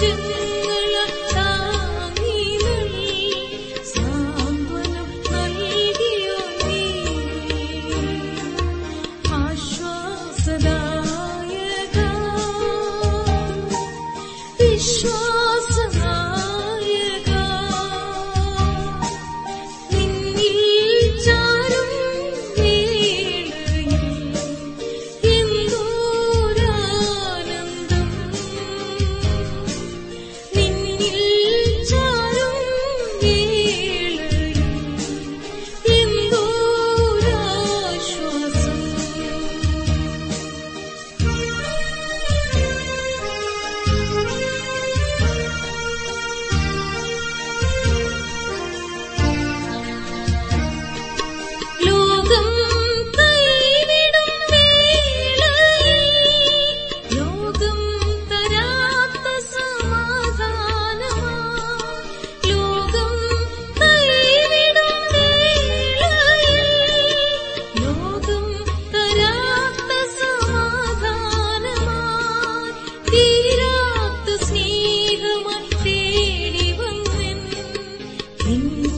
to You.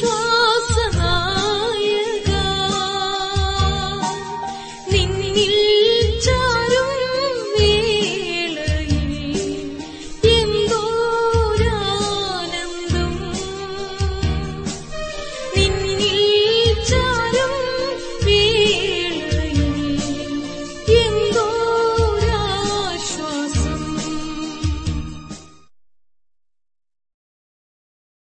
show.